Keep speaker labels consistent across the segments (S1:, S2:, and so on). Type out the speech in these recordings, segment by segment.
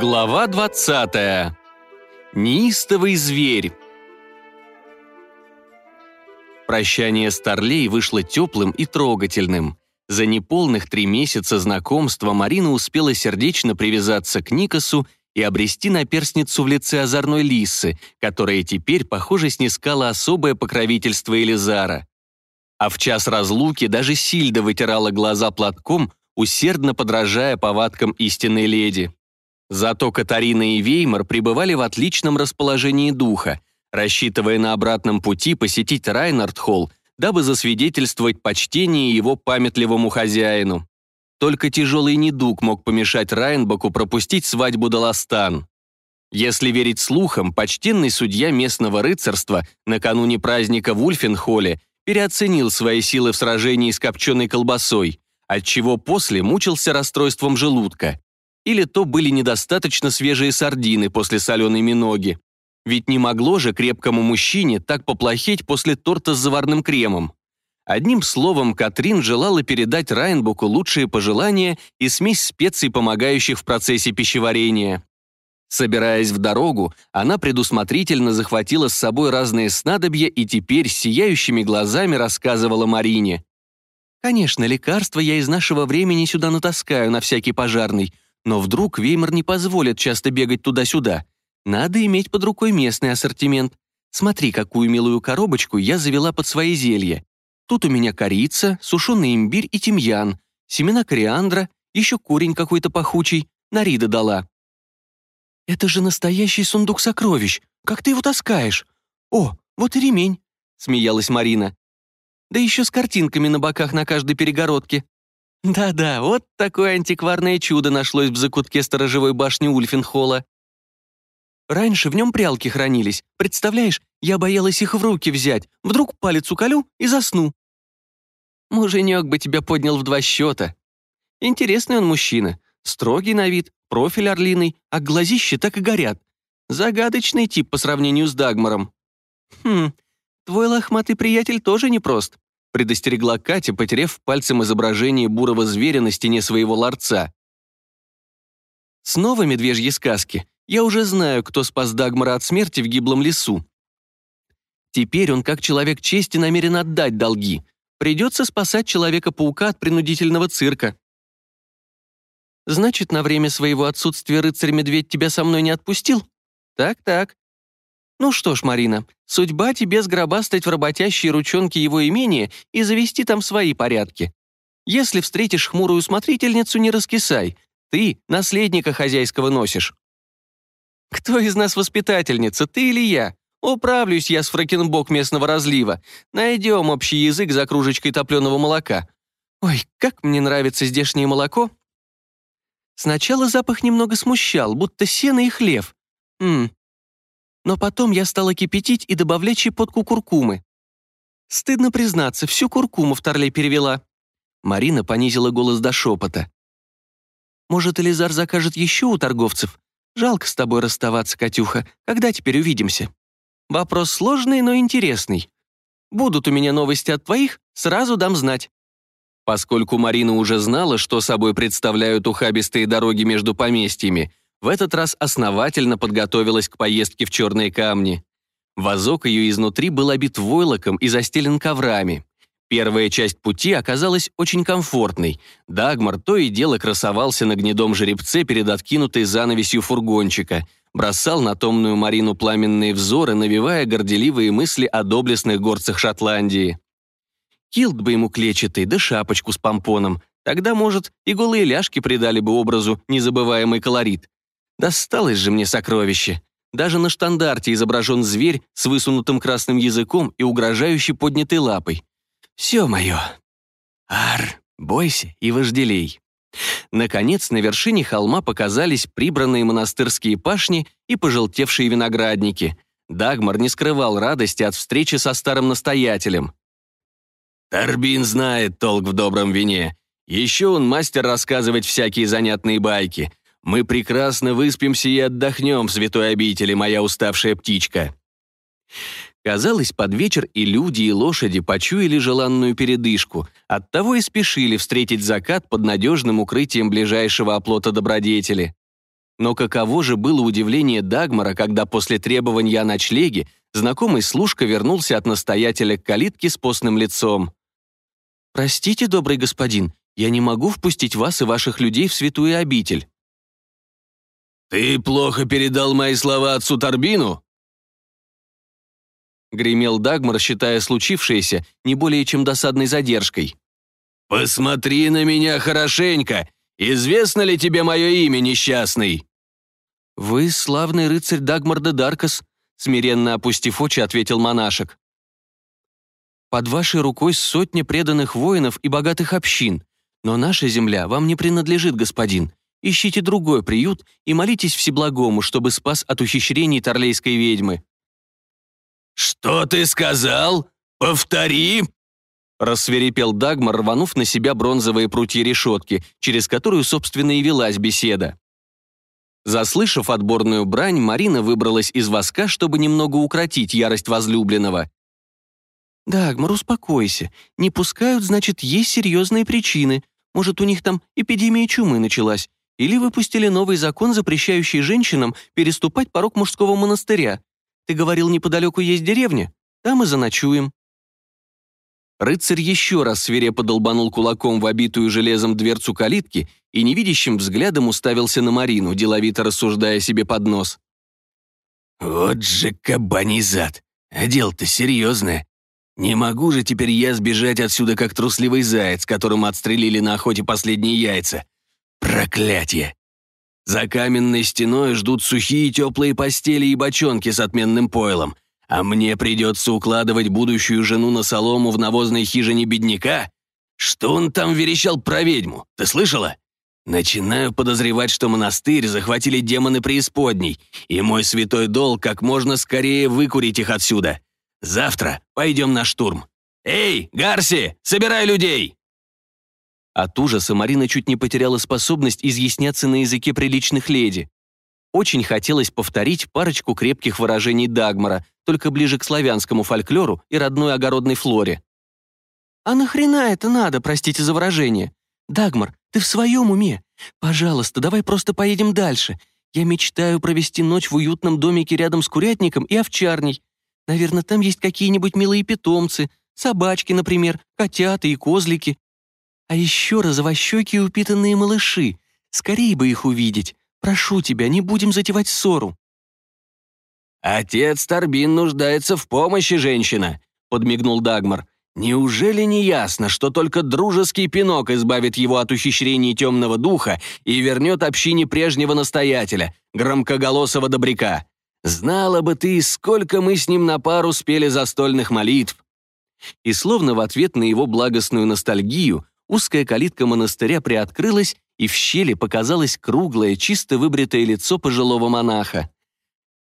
S1: Глава 20. Неистовый зверь. Прощание Старлей вышло теплым и трогательным. За неполных три месяца знакомства Марина успела сердечно привязаться к Никосу и обрести наперстницу в лице озорной лисы, которая теперь, похоже, снискала особое покровительство Элизара. А в час разлуки даже Сильда вытирала глаза платком, усердно подражая повадкам истинной леди. Зато Катарина и Веймар пребывали в отличном расположении духа, рассчитывая на обратном пути посетить Райнард-холл, дабы засвидетельствовать почтение его памятливому хозяину. Только тяжелый недуг мог помешать Райнбаку пропустить свадьбу Даластан. Если верить слухам, почтенный судья местного рыцарства накануне праздника в Ульфенхолле переоценил свои силы в сражении с копченой колбасой, отчего после мучился расстройством желудка или то были недостаточно свежие сардины после соленой миноги. Ведь не могло же крепкому мужчине так поплохеть после торта с заварным кремом. Одним словом, Катрин желала передать Райнбуку лучшие пожелания и смесь специй, помогающих в процессе пищеварения. Собираясь в дорогу, она предусмотрительно захватила с собой разные снадобья и теперь сияющими глазами рассказывала Марине. «Конечно, лекарства я из нашего времени сюда натаскаю на всякий пожарный, но вдруг Веймар не позволит часто бегать туда-сюда. Надо иметь под рукой местный ассортимент. Смотри, какую милую коробочку я завела под свои зелья. Тут у меня корица, сушеный имбирь и тимьян, семена кориандра, еще корень какой-то пахучий, Нарида дала. «Это же настоящий сундук сокровищ. Как ты его таскаешь? О, вот и ремень», — смеялась Марина. «Да еще с картинками на боках на каждой перегородке. Да-да, вот такое антикварное чудо нашлось в закутке сторожевой башни Ульфенхолла. Раньше в нем прялки хранились. Представляешь, я боялась их в руки взять. Вдруг палец уколю и засну. Муженек бы тебя поднял в два счета. Интересный он мужчина. Строгий на вид, профиль орлиный, а глазища так и горят. Загадочный тип по сравнению с Дагмаром. Хм, твой лохматый приятель тоже непрост предостерегла Катя, потеряв пальцем изображение бурого зверя на стене своего ларца. Снова медвежьи сказки. Я уже знаю, кто спас Дагмара от смерти в гиблом лесу. Теперь он, как человек чести, намерен отдать долги. Придется спасать Человека-паука от принудительного цирка. Значит, на время своего отсутствия рыцарь-медведь тебя со мной не отпустил? Так-так. Ну что ж, Марина, судьба тебе сгробастать в работящие ручонки его имения и завести там свои порядки. Если встретишь хмурую смотрительницу, не раскисай. Ты наследника хозяйского носишь. Кто из нас воспитательница, ты или я? Управлюсь я с фракенбок местного разлива. Найдем общий язык за кружечкой топленого молока. Ой, как мне нравится здешнее молоко. Сначала запах немного смущал, будто сено и хлев. Ммм, но потом я стала кипятить и добавлять щепотку куркумы. Стыдно признаться, всю куркуму в Торле перевела. Марина понизила голос до шепота. «Может, Элизар закажет еще у торговцев? Жалко с тобой расставаться, Катюха. Когда теперь увидимся?» «Вопрос сложный, но интересный. Будут у меня новости от твоих, сразу дам знать». Поскольку Марина уже знала, что собой представляют ухабистые дороги между поместьями, в этот раз основательно подготовилась к поездке в черные камни. Вазок ее изнутри был обит войлоком и застелен коврами. Первая часть пути оказалась очень комфортной. Дагмар то и дело красовался на гнедом жеребце перед откинутой занавесью фургончика, бросал на томную Марину пламенные взоры, навевая горделивые мысли о доблестных горцах Шотландии. Килт бы ему клетчатый, да шапочку с помпоном. Тогда, может, и голые ляжки придали бы образу незабываемый колорит. Досталось же мне сокровище. Даже на штандарте изображен зверь с высунутым красным языком и угрожающей поднятой лапой. Все мое. Ар, бойся и вожделей. Наконец, на вершине холма показались прибранные монастырские пашни и пожелтевшие виноградники. Дагмар не скрывал радости от встречи со старым настоятелем. «Торбин знает толк в добром вине. Еще он мастер рассказывать всякие занятные байки. Мы прекрасно выспимся и отдохнем в святой обители, моя уставшая птичка». Казалось, под вечер и люди, и лошади почуяли желанную передышку, оттого и спешили встретить закат под надежным укрытием ближайшего оплота добродетели. Но каково же было удивление Дагмара, когда после требования о ночлеге знакомый служка вернулся от настоятеля к калитке с постным лицом. «Простите, добрый господин, я не могу впустить вас и ваших людей в святую обитель».
S2: «Ты плохо передал мои слова отцу Торбину?»
S1: Гремел Дагмар, считая случившееся не более чем досадной задержкой.
S2: «Посмотри на меня хорошенько! Известно ли тебе мое имя, несчастный?»
S1: «Вы славный рыцарь Дагмар де Даркас», смиренно опустив очи, ответил монашек. «Под вашей рукой сотни преданных воинов и богатых общин, но наша земля вам не принадлежит, господин. Ищите другой приют и молитесь Всеблагому, чтобы спас от ухищрений Торлейской ведьмы».
S2: «Что ты сказал? Повтори!»
S1: Рассверепел Дагмар, рванув на себя бронзовые прутья решетки, через которую, собственно, и велась беседа. Заслышав отборную брань, Марина выбралась из воска, чтобы немного укротить ярость возлюбленного. «Дагмар, успокойся. Не пускают, значит, есть серьезные причины. Может, у них там эпидемия чумы началась. Или выпустили новый закон, запрещающий женщинам переступать порог мужского монастыря. Ты говорил, неподалеку есть деревня? Там и заночуем». Рыцарь еще раз свирепо долбанул кулаком в обитую железом дверцу калитки и невидящим взглядом уставился на Марину, деловито рассуждая себе под нос.
S2: «Вот же кабаний зад! А дело-то серьезное. Не могу же теперь я сбежать отсюда, как трусливый заяц, которому отстрелили на охоте последние яйца. Проклятие! За каменной стеной ждут сухие теплые постели и бочонки с отменным пойлом, а мне придется укладывать будущую жену на солому в навозной хижине бедняка? Что он там верещал про ведьму? Ты слышала? Начинаю подозревать, что монастырь захватили демоны преисподней, и мой святой долг как можно скорее выкурить их отсюда. Завтра пойдем на штурм. Эй, Гарси, собирай людей!»
S1: От ужаса Марина чуть не потеряла способность изъясняться на языке приличных леди. Очень хотелось повторить парочку крепких выражений Дагмара, только ближе к славянскому фольклору и родной огородной флоре. «А нахрена это надо, простите за выражение? Дагмар, ты в своем уме? Пожалуйста, давай просто поедем дальше. Я мечтаю провести ночь в уютном домике рядом с курятником и овчарней. Наверное, там есть какие-нибудь милые питомцы, собачки, например, котята и козлики. А еще розовощеки упитанные малыши. Скорее бы их увидеть. Прошу тебя, не будем затевать ссору».
S2: «Отец Торбин нуждается в помощи, женщина», — подмигнул Дагмар. «Неужели не ясно, что только дружеский пинок избавит его от ухищрений темного духа и вернет общине прежнего настоятеля, громкоголосого добряка? Знала бы ты, сколько мы с ним на пару спели застольных молитв».
S1: И словно в ответ на его благостную ностальгию, узкая калитка монастыря приоткрылась, и в щели показалось круглое, чисто выбритое лицо пожилого монаха.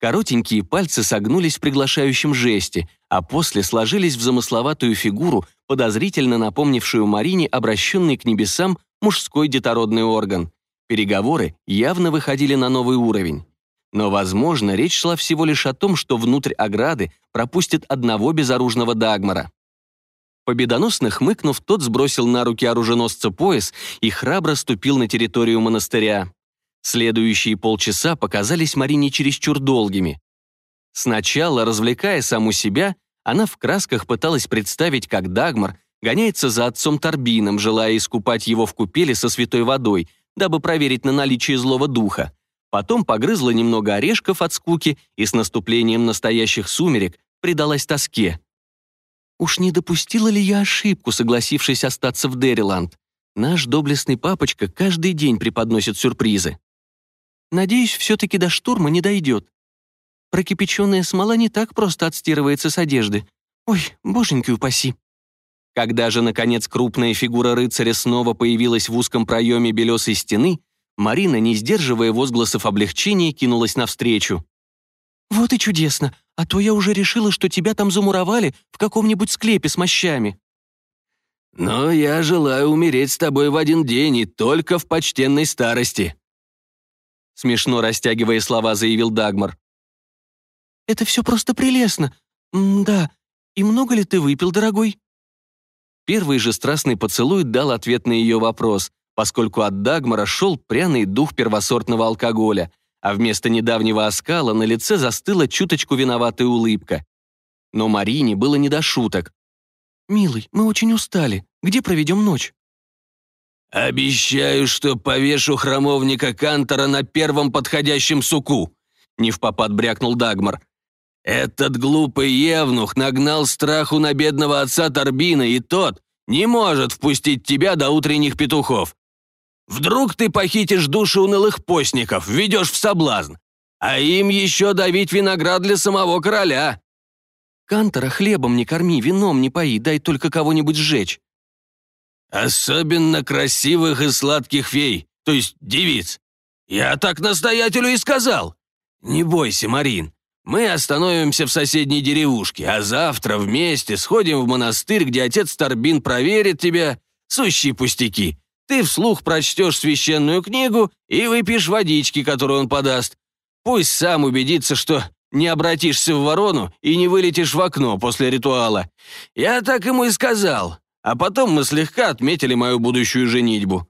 S1: Коротенькие пальцы согнулись в приглашающем жесте, а после сложились в замысловатую фигуру, подозрительно напомнившую Марине обращенный к небесам мужской детородный орган. Переговоры явно выходили на новый уровень. Но, возможно, речь шла всего лишь о том, что внутрь ограды пропустят одного безоружного Дагмара. Победоносно хмыкнув, тот сбросил на руки оруженосца пояс и храбро ступил на территорию монастыря. Следующие полчаса показались Марине чересчур долгими. Сначала, развлекая саму себя, она в красках пыталась представить, как Дагмар гоняется за отцом Торбином, желая искупать его в купели со святой водой, дабы проверить на наличие злого духа. Потом погрызла немного орешков от скуки и с наступлением настоящих сумерек предалась тоске. Уж не допустила ли я ошибку, согласившись остаться в Дерриланд? Наш доблестный папочка каждый день преподносит сюрпризы. Надеюсь, все-таки до штурма не дойдет. Прокипяченная смола не так просто отстирывается с одежды. Ой, боженьки упаси. Когда же, наконец, крупная фигура рыцаря снова появилась в узком проеме белесой стены, Марина, не сдерживая возгласов облегчения, кинулась навстречу. «Вот и чудесно, а то я уже решила, что тебя там замуровали в каком-нибудь склепе с мощами».
S2: «Но я желаю умереть с тобой в один день и только в почтенной старости», смешно растягивая слова, заявил Дагмар.
S1: «Это все просто прелестно. М да. И много ли ты выпил, дорогой?» Первый же страстный поцелуй дал ответ на ее вопрос, поскольку от Дагмара шел пряный дух первосортного алкоголя, а вместо недавнего оскала на лице застыла чуточку виноватая улыбка. Но Марине было не до шуток. «Милый, мы очень устали. Где проведем ночь?»
S2: «Обещаю, что повешу храмовника Кантора на первом подходящем суку», — не в попад брякнул Дагмар. «Этот глупый евнух нагнал страху на бедного отца Торбина, и тот не может впустить тебя до утренних петухов. Вдруг ты похитишь души унылых постников, введешь в соблазн, а им еще давить виноград для самого короля».
S1: «Кантора хлебом не корми, вином не пои, дай только кого-нибудь сжечь».
S2: «Особенно красивых и сладких фей, то есть девиц. Я так настоятелю и сказал. Не бойся, Марин, мы остановимся в соседней деревушке, а завтра вместе сходим в монастырь, где отец Торбин проверит тебя. Сущие пустяки. Ты вслух прочтешь священную книгу и выпьешь водички, которую он подаст. Пусть сам убедится, что не обратишься в ворону и не вылетишь в окно после ритуала. Я так ему и сказал а потом мы слегка отметили мою будущую женитьбу».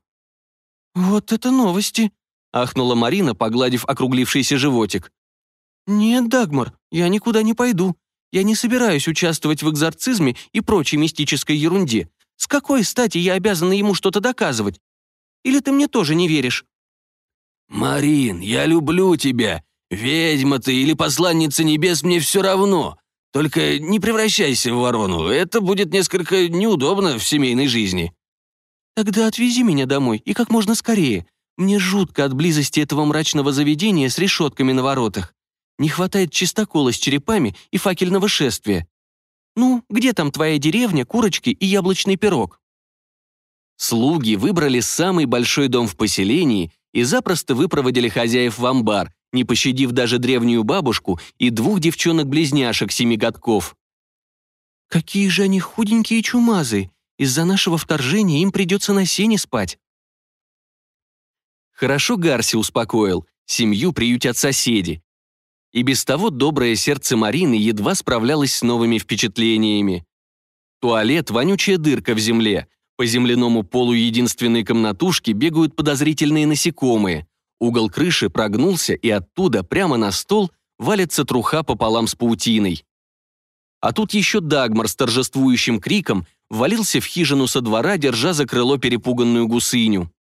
S1: «Вот это новости!» — ахнула Марина, погладив округлившийся животик. «Нет, Дагмар, я никуда не пойду. Я не собираюсь участвовать в экзорцизме и прочей мистической ерунде. С какой стати я обязана ему что-то доказывать? Или ты мне тоже не веришь?»
S2: «Марин, я люблю тебя. Ведьма ты или посланница небес, мне все равно. Только не превращайся в ворону, это будет несколько неудобно в семейной жизни».
S1: «Тогда отвези меня домой, и как можно скорее. Мне жутко от близости этого мрачного заведения с решетками на воротах. Не хватает чистокола с черепами и факельного шествия. Ну, где там твоя деревня, курочки и яблочный пирог?» Слуги выбрали самый большой дом в поселении и запросто выпроводили хозяев в амбар, не пощадив даже древнюю бабушку и двух девчонок-близняшек семи годков. «Какие же они худенькие и чумазые! Из-за нашего вторжения им придется на сене спать!» Хорошо Гарси успокоил, семью приютят соседи. И без того доброе сердце Марины едва справлялось с новыми впечатлениями. Туалет — вонючая дырка в земле. По земляному полу единственной комнатушки бегают подозрительные насекомые. Угол крыши прогнулся, и оттуда, прямо на стол, валится труха пополам с паутиной. А тут еще Дагмар с торжествующим криком валился в хижину со двора, держа за крыло перепуганную гусыню.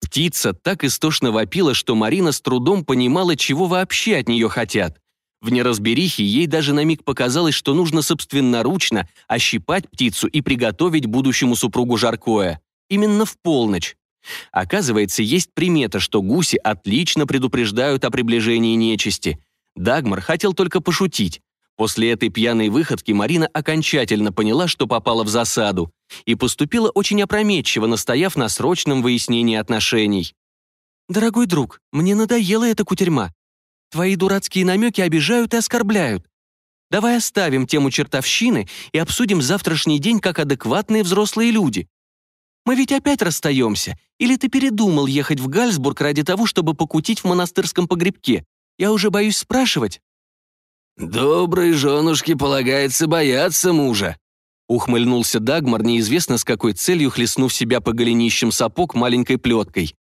S1: Птица так истошно вопила, что Марина с трудом понимала, чего вообще от нее хотят. В неразберихе ей даже на миг показалось, что нужно собственноручно ощипать птицу и приготовить будущему супругу жаркое. Именно в полночь. Оказывается, есть примета, что гуси отлично предупреждают о приближении нечисти. Дагмар хотел только пошутить. После этой пьяной выходки Марина окончательно поняла, что попала в засаду, и поступила очень опрометчиво, настояв на срочном выяснении отношений. «Дорогой друг, мне надоела эта кутерьма. Твои дурацкие намеки обижают и оскорбляют. Давай оставим тему чертовщины и обсудим завтрашний день как адекватные взрослые люди. Мы ведь опять расстаемся. Или ты передумал ехать в Гальсбург ради того, чтобы покутить в монастырском погребке? Я уже боюсь спрашивать».
S2: «Доброй женушке полагается бояться мужа», ухмыльнулся Дагмар, неизвестно с какой целью хлестнув себя по голенищам сапог маленькой плеткой.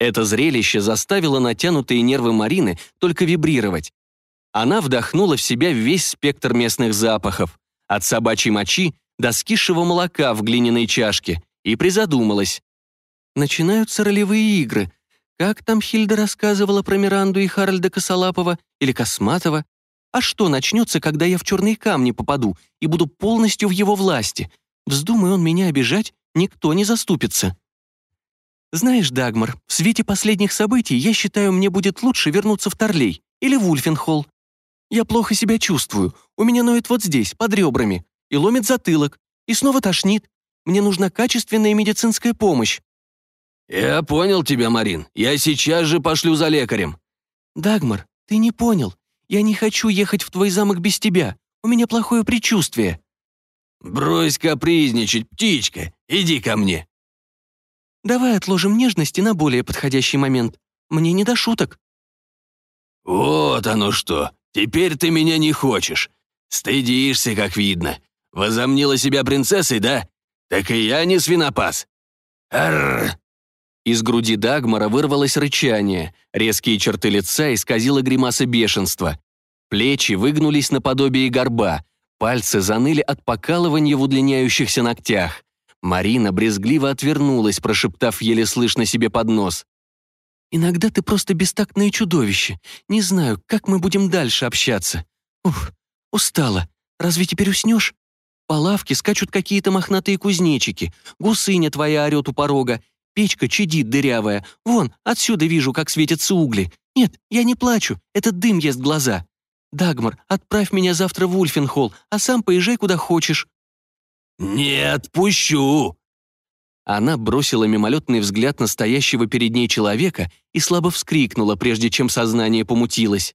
S2: Это зрелище заставило натянутые нервы Марины только вибрировать. Она вдохнула в себя весь спектр местных запахов, от собачьей мочи до скисшего молока в глиняной чашке, и призадумалась. Начинаются ролевые игры. Как там Хильда рассказывала про Миранду и Харальда Косолапова или Косматова? А что начнется, когда я в черные камни попаду и буду полностью в его власти? Вздумай он меня обижать, никто не заступится. Знаешь, Дагмар, в свете последних событий я считаю, мне будет лучше вернуться в Торлей или в Ульфенхолл. Я плохо себя чувствую, у меня ноет вот здесь, под ребрами, и ломит затылок, и снова тошнит. Мне нужна качественная медицинская помощь». «Я понял тебя, Марин. Я сейчас же пошлю за лекарем».
S1: «Дагмар, ты не понял. Я не хочу ехать в твой замок без тебя. У меня плохое предчувствие».
S2: «Брось капризничать, птичка. Иди ко мне».
S1: «Давай отложим нежности на более подходящий момент. Мне не до шуток».
S2: «Вот оно что. Теперь ты меня не хочешь. Стыдишься, как видно. Возомнила себя принцессой, да? Так и я не свинопас. Арр!»
S1: Из груди Дагмара вырвалось рычание, резкие черты лица исказила гримаса бешенства. Плечи выгнулись наподобие горба, пальцы заныли от покалывания в удлиняющихся ногтях. Марина брезгливо отвернулась, прошептав еле слышно себе под нос. «Иногда ты просто бестактное чудовище. Не знаю, как мы будем дальше общаться. Ух, устала. Разве теперь уснешь? По лавке скачут какие-то мохнатые кузнечики, гусыня твоя орет у порога, печка чадит дырявая. Вон, отсюда вижу, как светятся угли. Нет, я не плачу, этот дым ест глаза. Дагмар, отправь меня завтра в Ульфенхолл, а сам поезжай куда хочешь».
S2: «Не отпущу!»
S1: Она бросила мимолетный взгляд настоящего перед ней человека и слабо вскрикнула, прежде чем сознание помутилось.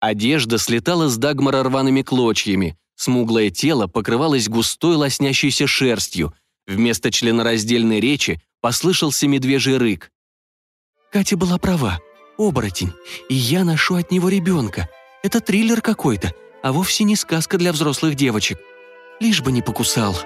S1: Одежда слетала с Дагмара рваными клочьями, смуглое тело покрывалось густой лоснящейся шерстью, вместо членораздельной речи послышался медвежий рык. «Катя была права, оборотень, и я ношу от него ребенка. Это триллер какой-то, а вовсе не сказка для взрослых девочек. Лишь бы не покусал».